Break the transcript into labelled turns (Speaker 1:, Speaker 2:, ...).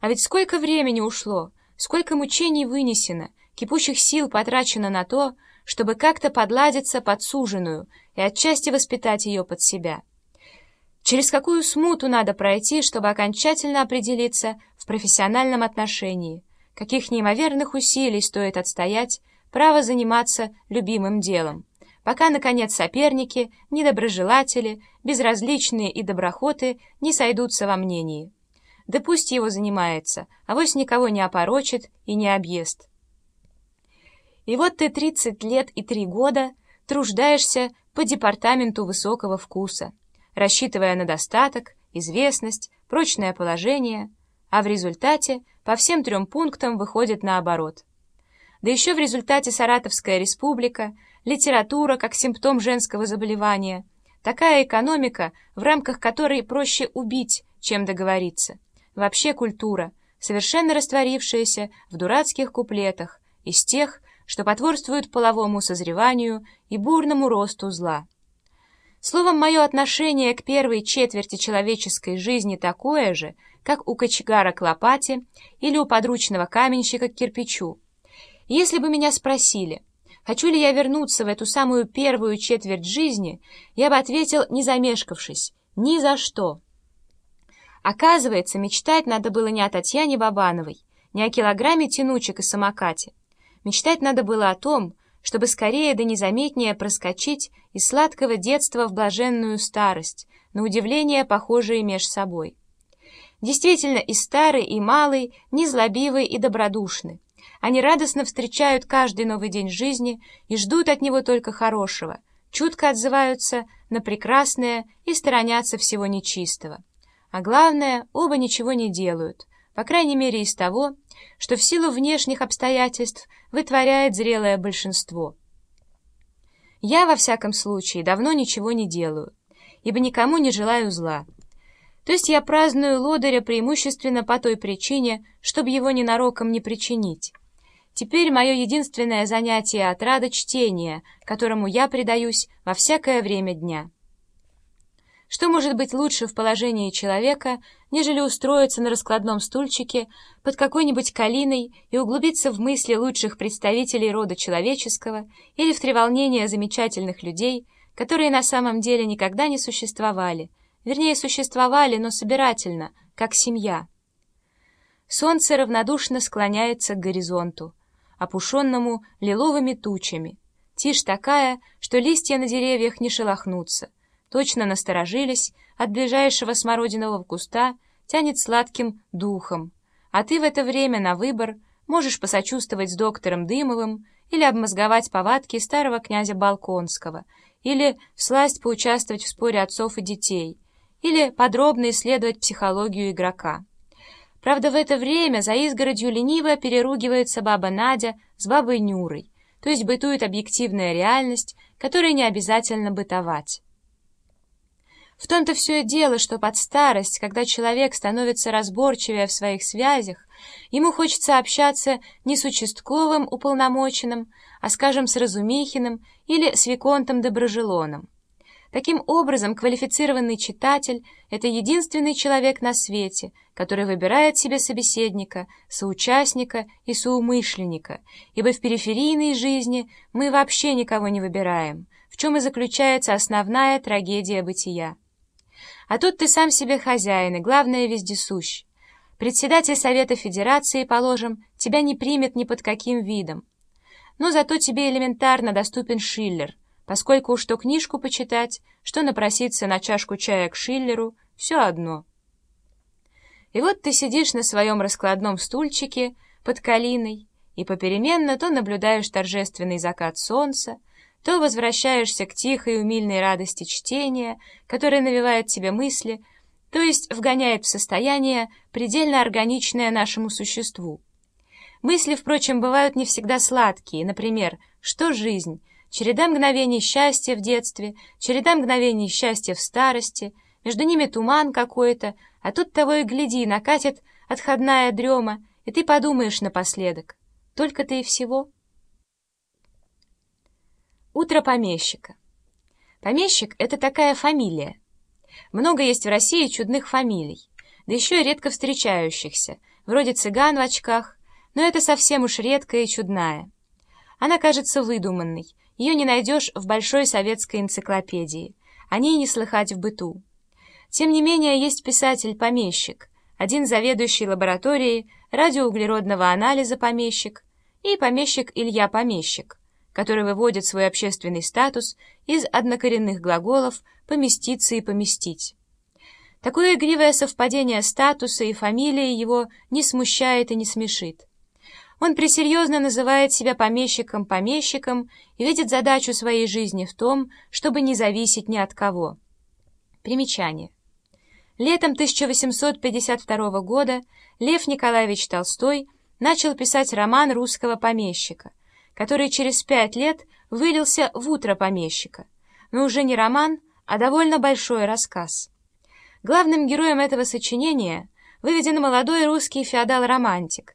Speaker 1: А ведь сколько времени ушло, сколько мучений вынесено, кипучих сил потрачено на то, чтобы как-то подладиться под суженую и отчасти воспитать ее под себя. Через какую смуту надо пройти, чтобы окончательно определиться в профессиональном отношении, каких неимоверных усилий стоит отстоять право заниматься любимым делом, пока, наконец, соперники, недоброжелатели, безразличные и доброхоты не сойдутся во мнении. Да пусть его занимается, а вось никого не опорочит и не объест. И вот ты 30 лет и 3 года труждаешься по департаменту высокого вкуса, рассчитывая на достаток, известность, прочное положение, а в результате по всем трем пунктам выходит наоборот. Да еще в результате Саратовская республика, литература как симптом женского заболевания, такая экономика, в рамках которой проще убить, чем договориться. Вообще культура, совершенно растворившаяся в дурацких куплетах, из тех, что потворствуют половому созреванию и бурному росту зла. Словом, мое отношение к первой четверти человеческой жизни такое же, как у кочегара к лопате или у подручного каменщика к кирпичу. Если бы меня спросили, хочу ли я вернуться в эту самую первую четверть жизни, я бы ответил, не замешкавшись, ни за что. Оказывается, мечтать надо было не о Татьяне Бабановой, не о килограмме тянучек и самокате, Мечтать надо было о том, чтобы скорее да незаметнее проскочить из сладкого детства в блаженную старость, на удивление похожие меж собой. Действительно, и старый, и малый, незлобивый и добродушны. Они радостно встречают каждый новый день жизни и ждут от него только хорошего, чутко отзываются на прекрасное и сторонятся всего нечистого. А главное, оба ничего не делают, по крайней мере из того, что в силу внешних обстоятельств вытворяет зрелое большинство. Я, во всяком случае, давно ничего не делаю, ибо никому не желаю зла. То есть я праздную лодыря преимущественно по той причине, чтобы его ненароком не причинить. Теперь мое единственное занятие — отрада чтения, которому я предаюсь во всякое время дня. Что может быть лучше в положении человека, нежели устроиться на раскладном стульчике под какой-нибудь калиной и углубиться в мысли лучших представителей рода человеческого или в треволнение замечательных людей, которые на самом деле никогда не существовали, вернее, существовали, но собирательно, как семья. Солнце равнодушно склоняется к горизонту, опушенному лиловыми тучами. Тишь такая, что листья на деревьях не шелохнутся, точно насторожились, от ближайшего смородинового куста тянет сладким духом, а ты в это время на выбор можешь посочувствовать с доктором Дымовым или обмозговать повадки старого князя Балконского, или всласть поучаствовать в споре отцов и детей, или подробно исследовать психологию игрока. Правда, в это время за изгородью лениво переругивается баба Надя с бабой Нюрой, то есть бытует объективная реальность, которой не обязательно бытовать. В том-то все и дело, что под старость, когда человек становится разборчивее в своих связях, ему хочется общаться не с участковым уполномоченным, а, скажем, с Разумихиным или с Виконтом Доброжелоном. Таким образом, квалифицированный читатель — это единственный человек на свете, который выбирает себе собеседника, соучастника и соумышленника, ибо в периферийной жизни мы вообще никого не выбираем, в чем и заключается основная трагедия бытия. А тут ты сам себе хозяин и, главное, вездесущ. Председатель Совета Федерации, положим, тебя не примет ни под каким видом. Но зато тебе элементарно доступен Шиллер, поскольку уж то книжку почитать, что напроситься на чашку чая к Шиллеру, все одно. И вот ты сидишь на своем раскладном стульчике под калиной и попеременно то наблюдаешь торжественный закат солнца, то возвращаешься к тихой умильной радости чтения, которая навевает тебе мысли, то есть вгоняет в состояние, предельно органичное нашему существу. Мысли, впрочем, бывают не всегда сладкие, например, что жизнь, череда мгновений счастья в детстве, череда мгновений счастья в старости, между ними туман какой-то, а тут того и гляди, накатит отходная дрема, и ты подумаешь напоследок. Только-то и всего. Утро помещика. Помещик — это такая фамилия. Много есть в России чудных фамилий, да еще и редко встречающихся. вроде цыган в очках, но это совсем уж редкая и чудная. Она кажется выдуманной, ее не найдешь в большой советской энциклопедии, о ней не слыхать в быту. Тем не менее, есть писатель-помещик, один заведующий лабораторией радиоуглеродного анализа помещик и помещик Илья Помещик, который выводит свой общественный статус из однокоренных глаголов «поместиться» и «поместить». Такое игривое совпадение статуса и фамилии его не смущает и не смешит. Он пресерьезно называет себя помещиком-помещиком и видит задачу своей жизни в том, чтобы не зависеть ни от кого. Примечание. Летом 1852 года Лев Николаевич Толстой начал писать роман русского помещика, который через пять лет вылился в «Утро помещика», но уже не роман, а довольно большой рассказ. Главным героем этого сочинения выведен молодой русский феодал-романтик,